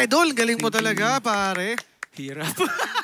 Idol. Galing mo talaga, pare. Hirap.